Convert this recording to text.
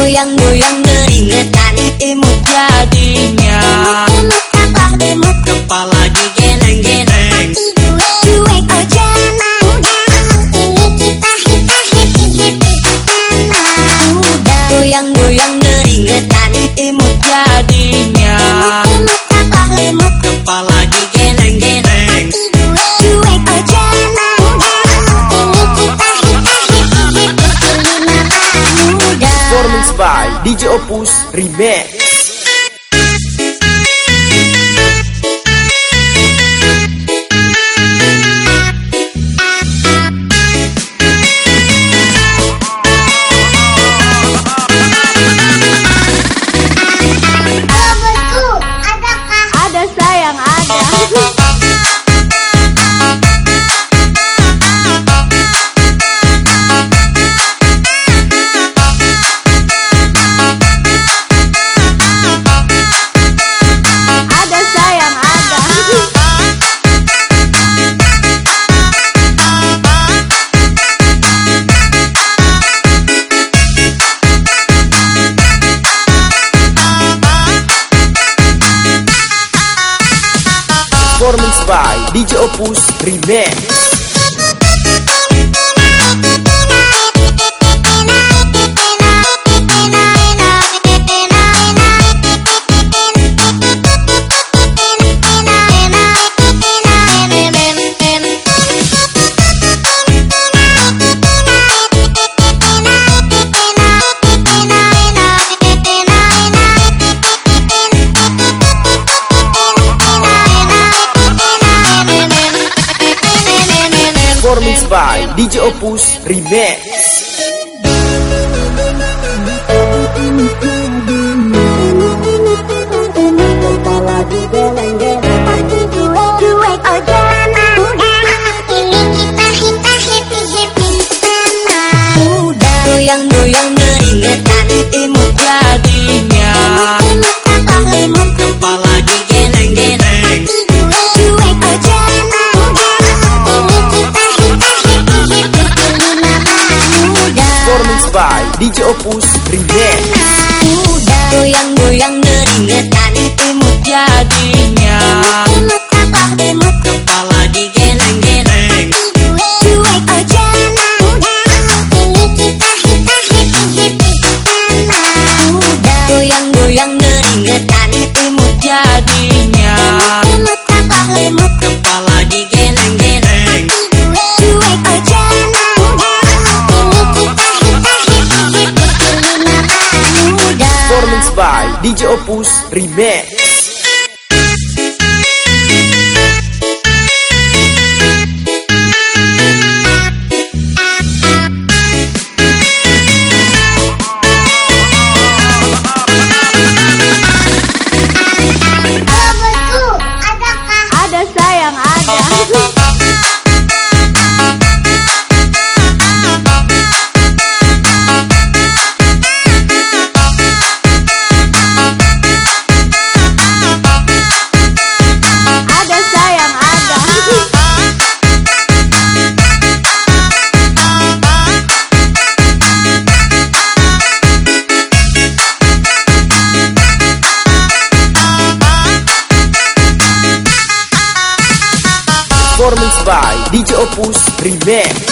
goyang-goyang mengingatkan imut jadinya. Imut Kepala imut jadinya. Kepala DJ Opus Remix by DJ Opus Remix. by DJ Opus Remix. kampus remix Udah goyang-goyang ngeringetan by DJ Opus Remix. DJ Opus Remix